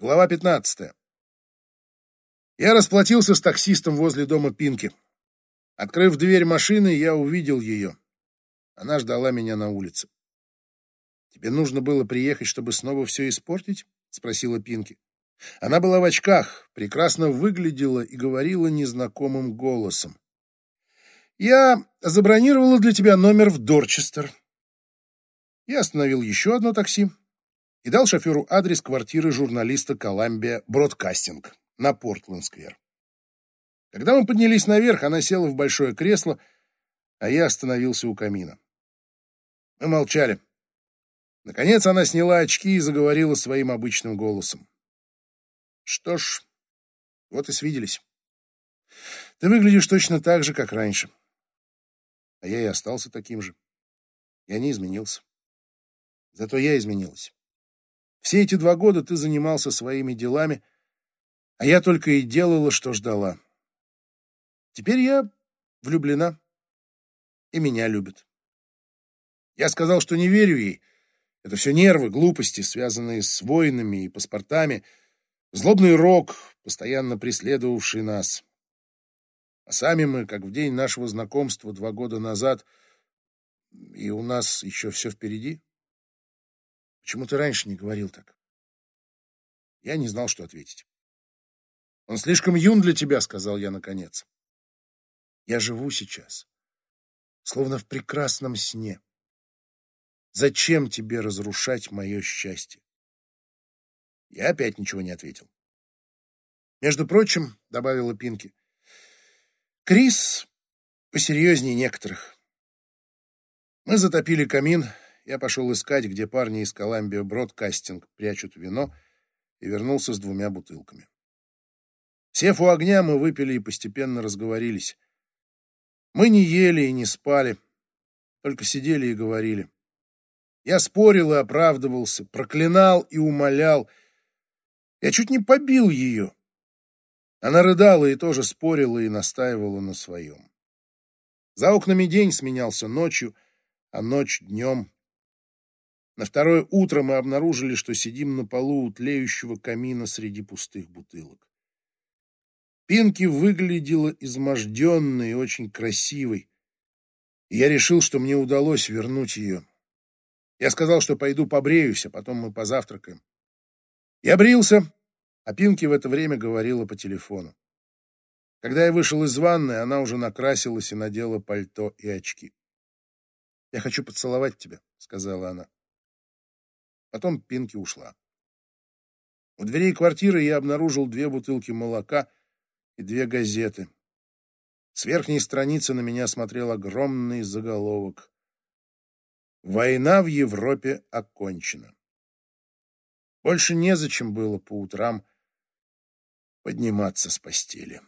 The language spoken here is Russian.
Глава 15. Я расплатился с таксистом возле дома Пинки. Открыв дверь машины, я увидел ее. Она ждала меня на улице. «Тебе нужно было приехать, чтобы снова все испортить?» — спросила Пинки. Она была в очках, прекрасно выглядела и говорила незнакомым голосом. «Я забронировала для тебя номер в Дорчестер». Я остановил еще одно такси и дал шоферу адрес квартиры журналиста Columbia Бродкастинг на Портленд-сквер. Когда мы поднялись наверх, она села в большое кресло, а я остановился у камина. Мы молчали. Наконец она сняла очки и заговорила своим обычным голосом. Что ж, вот и свиделись. Ты выглядишь точно так же, как раньше. А я и остался таким же. Я не изменился. Зато я изменилась. Все эти два года ты занимался своими делами, а я только и делала, что ждала. Теперь я влюблена, и меня любят. Я сказал, что не верю ей. Это все нервы, глупости, связанные с войнами и паспортами — Злобный рок, постоянно преследовавший нас. А сами мы, как в день нашего знакомства два года назад, и у нас еще все впереди. Почему ты раньше не говорил так? Я не знал, что ответить. Он слишком юн для тебя, сказал я наконец. Я живу сейчас, словно в прекрасном сне. Зачем тебе разрушать мое счастье? Я опять ничего не ответил. Между прочим, — добавила Пинки, — Крис посерьезнее некоторых. Мы затопили камин, я пошел искать, где парни из Коламбия Бродкастинг прячут вино, и вернулся с двумя бутылками. Сев у огня, мы выпили и постепенно разговорились. Мы не ели и не спали, только сидели и говорили. Я спорил и оправдывался, проклинал и умолял — я чуть не побил ее. Она рыдала и тоже спорила и настаивала на своем. За окнами день сменялся ночью, а ночь днем. На второе утро мы обнаружили, что сидим на полу у тлеющего камина среди пустых бутылок. Пинки выглядела изможденной и очень красивой, и я решил, что мне удалось вернуть ее. Я сказал, что пойду побреюсь, а потом мы позавтракаем. Я брился, а Пинки в это время говорила по телефону. Когда я вышел из ванной, она уже накрасилась и надела пальто и очки. «Я хочу поцеловать тебя», — сказала она. Потом Пинки ушла. У дверей квартиры я обнаружил две бутылки молока и две газеты. С верхней страницы на меня смотрел огромный заголовок. «Война в Европе окончена». Больше незачем было по утрам подниматься с постели.